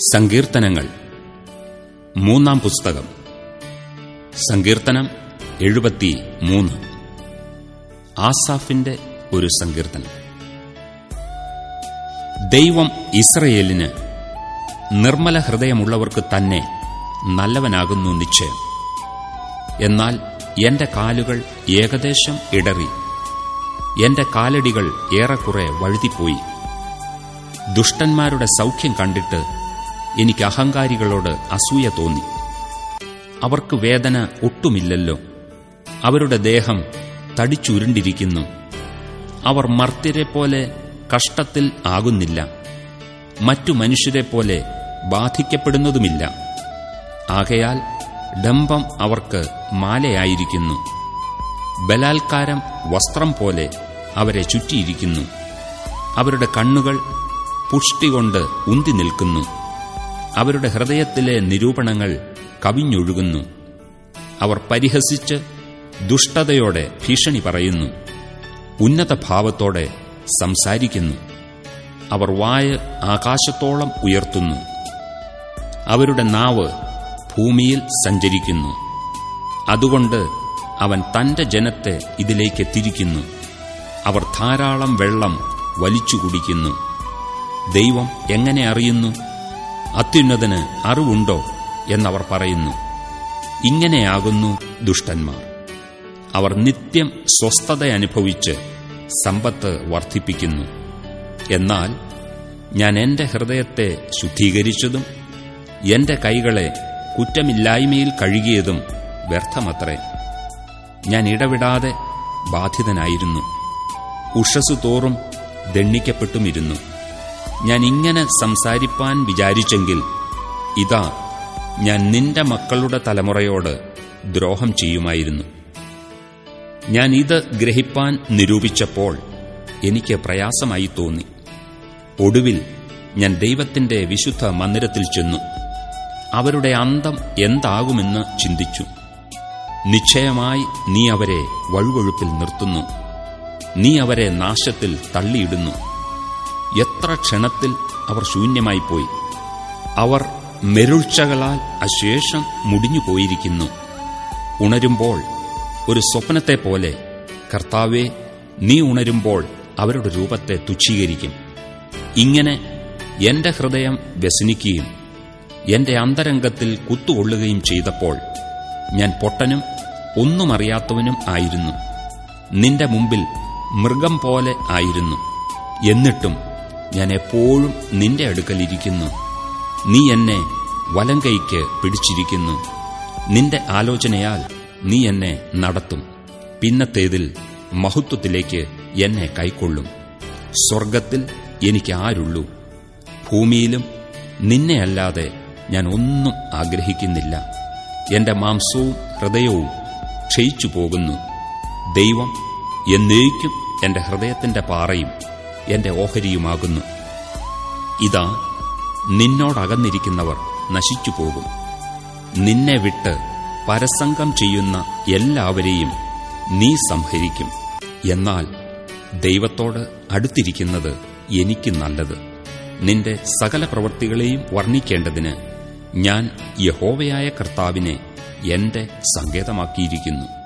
സങ്കീർത്തനങ്ങൾ. മൂന്നാം പുസ്തകം. സങ്കീർത്തനം എഴുപത്തി മൂന്ന് ആസാഫിന്റെ ഒരു സങ്കീർത്തനം. ദൈവം ഇസ്രയേലിന് നിർമ്മല ഹൃദയമുള്ളവർക്ക് തന്നെ നല്ലവനാകുന്നു നിശ്ചയം. എന്നാൽ എന്റെ കാലുകൾ ഏകദേശം ഇടറി. എന്റെ കാലടികൾ ഏറെക്കുറെ വഴുതിപ്പോയി. ദുഷ്ടന്മാരുടെ സൗഖ്യം കണ്ടിട്ട് എനിക്ക് അഹങ്കാരികളോട് അസൂയ തോന്നി. അവർക്ക് വേദന ഒട്ടുമില്ലല്ലോ. അവരുടെ ദേഹം തടിച്ചുരുണ്ടിരിക്കുന്നു. അവർ മർത്യരെ പോലെ കഷ്ടത്തിൽ ആകുന്നില്ല. മറ്റു മനുഷ്യരെ പോലെ ബാധിക്കപ്പെടുന്നതുമില്ല. ആകയാൽ ഡംബം അവർക്ക് മാലയായിരിക്കുന്നു. ബലാൽക്കാരം വസ്ത്രം പോലെ അവരെ ചുറ്റിയിരിക്കുന്നു. അവരുടെ കണ്ണുകൾ പുഷ്ടികൊണ്ട് ഉന്തി നിൽക്കുന്നു. അവരുടെ ഹൃദയത്തിലെ നിരൂപണങ്ങൾ കവിഞ്ഞൊഴുകുന്നു. അവർ പരിഹസിച്ച് ദുഷ്ടതയോടെ ഭീഷണി പറയുന്നു. ഉന്നത ഭാവത്തോടെ സംസാരിക്കുന്നു. അവർ വായ ആകാശത്തോളം ഉയർത്തുന്നു. അവരുടെ നാവ് ഭൂമിയിൽ സഞ്ചരിക്കുന്നു. അതുകൊണ്ട് അവൻ തന്റെ ജനത്തെ ഇതിലേക്ക് തിരിക്കുന്നു അവർ ധാരാളം വെള്ളം വലിച്ചു കുടിക്കുന്നു ദൈവം എങ്ങനെ അറിയുന്നു? അത്യുന്നതന് അറിവുണ്ടോ എന്നവർ പറയുന്നു ഇങ്ങനെയാകുന്നു ദുഷ്ടന്മാർ. അവർ നിത്യം സ്വസ്ഥത അനുഭവിച്ച് സമ്പത്ത് വർദ്ധിപ്പിക്കുന്നു. എന്നാൽ ഞാൻ എന്റെ ഹൃദയത്തെ ശുദ്ധീകരിച്ചതും എന്റെ കൈകളെ കുറ്റമില്ലായ്മയിൽ കഴുകിയതും വ്യർത്ഥമത്രേ. ഞാൻ ഇടവിടാതെ ബാധിതനായിരുന്നു. ഉഷസ് തോറും ദണ്ണിക്കപ്പെട്ടുമിരുന്നു ഞാൻ ഇങ്ങനെ സംസാരിപ്പാൻ വിചാരിച്ചെങ്കിൽ ഇതാ ഞാൻ നിന്റെ മക്കളുടെ തലമുറയോട് ദ്രോഹം ചെയ്യുമായിരുന്നു. ഞാൻ ഇത് ഗ്രഹിപ്പാൻ നിരൂപിച്ചപ്പോൾ എനിക്ക് പ്രയാസമായി തോന്നി. ഒടുവിൽ ഞാൻ ദൈവത്തിന്റെ വിശുദ്ധ മന്ദിരത്തിൽ ചെന്നു. അവരുടെ അന്തം എന്താകുമെന്ന് ചിന്തിച്ചു. നിശ്ചയമായി നീ അവരെ വഴുവഴുപ്പിൽ നിർത്തുന്നു. നീ അവരെ നാശത്തിൽ തള്ളിയിടുന്നു. എത്ര ക്ഷണത്തിൽ അവർ ശൂന്യമായിപ്പോയി. അവർ മെരുൾച്ചകളാൽ അശേഷം മുടിഞ്ഞുപോയിരിക്കുന്നു. ഉണരുമ്പോൾ ഒരു സ്വപ്നത്തെ പോലെ കർത്താവെ നീ ഉണരുമ്പോൾ അവരുടെ രൂപത്തെ തുച്ഛീകരിക്കും. ഇങ്ങനെ എന്റെ ഹൃദയം വ്യസനിക്കുകയും എന്റെ അന്തരംഗത്തിൽ കുത്തുകൊള്ളുകയും ചെയ്തപ്പോൾ ഞാൻ പൊട്ടനും ഒന്നുമറിയാത്തവനും ആയിരുന്നു. നിന്റെ മുമ്പിൽ മൃഗം പോലെ ആയിരുന്നു. എന്നിട്ടും ഞാൻ എപ്പോഴും നിന്റെ അടുക്കലിരിക്കുന്നു. നീ എന്നെ വലം കൈക്ക് പിടിച്ചിരിക്കുന്നു. നിന്റെ ആലോചനയാൽ നീ എന്നെ നടത്തും. പിന്നത്തേതിൽ മഹത്വത്തിലേക്ക് എന്നെ കൈക്കൊള്ളും. സ്വർഗത്തിൽ എനിക്ക് ആരുള്ളൂ. ഭൂമിയിലും നിന്നെയല്ലാതെ ഞാൻ ഒന്നും ആഗ്രഹിക്കുന്നില്ല. എന്റെ മാംസവും ഹൃദയവും ക്ഷയിച്ചു പോകുന്നു ദൈവം എന്നേക്കും എന്റെ ഹൃദയത്തിന്റെ പാറയും എന്റെ ഓഹരിയുമാകുന്നു. ഇതാ നിന്നോടകന്നിരിക്കുന്നവർ നശിച്ചു പോകും നിന്നെ വിട്ട് പരസംഗം ചെയ്യുന്ന എല്ലാവരെയും നീ സംഹരിക്കും. എന്നാൽ ദൈവത്തോട് അടുത്തിരിക്കുന്നത് എനിക്ക് നല്ലത്. നിന്റെ സകല പ്രവൃത്തികളെയും വർണിക്കേണ്ടതിന് ഞാൻ യഹോവയായ കർത്താവിനെ എന്റെ സങ്കേതമാക്കിയിരിക്കുന്നു.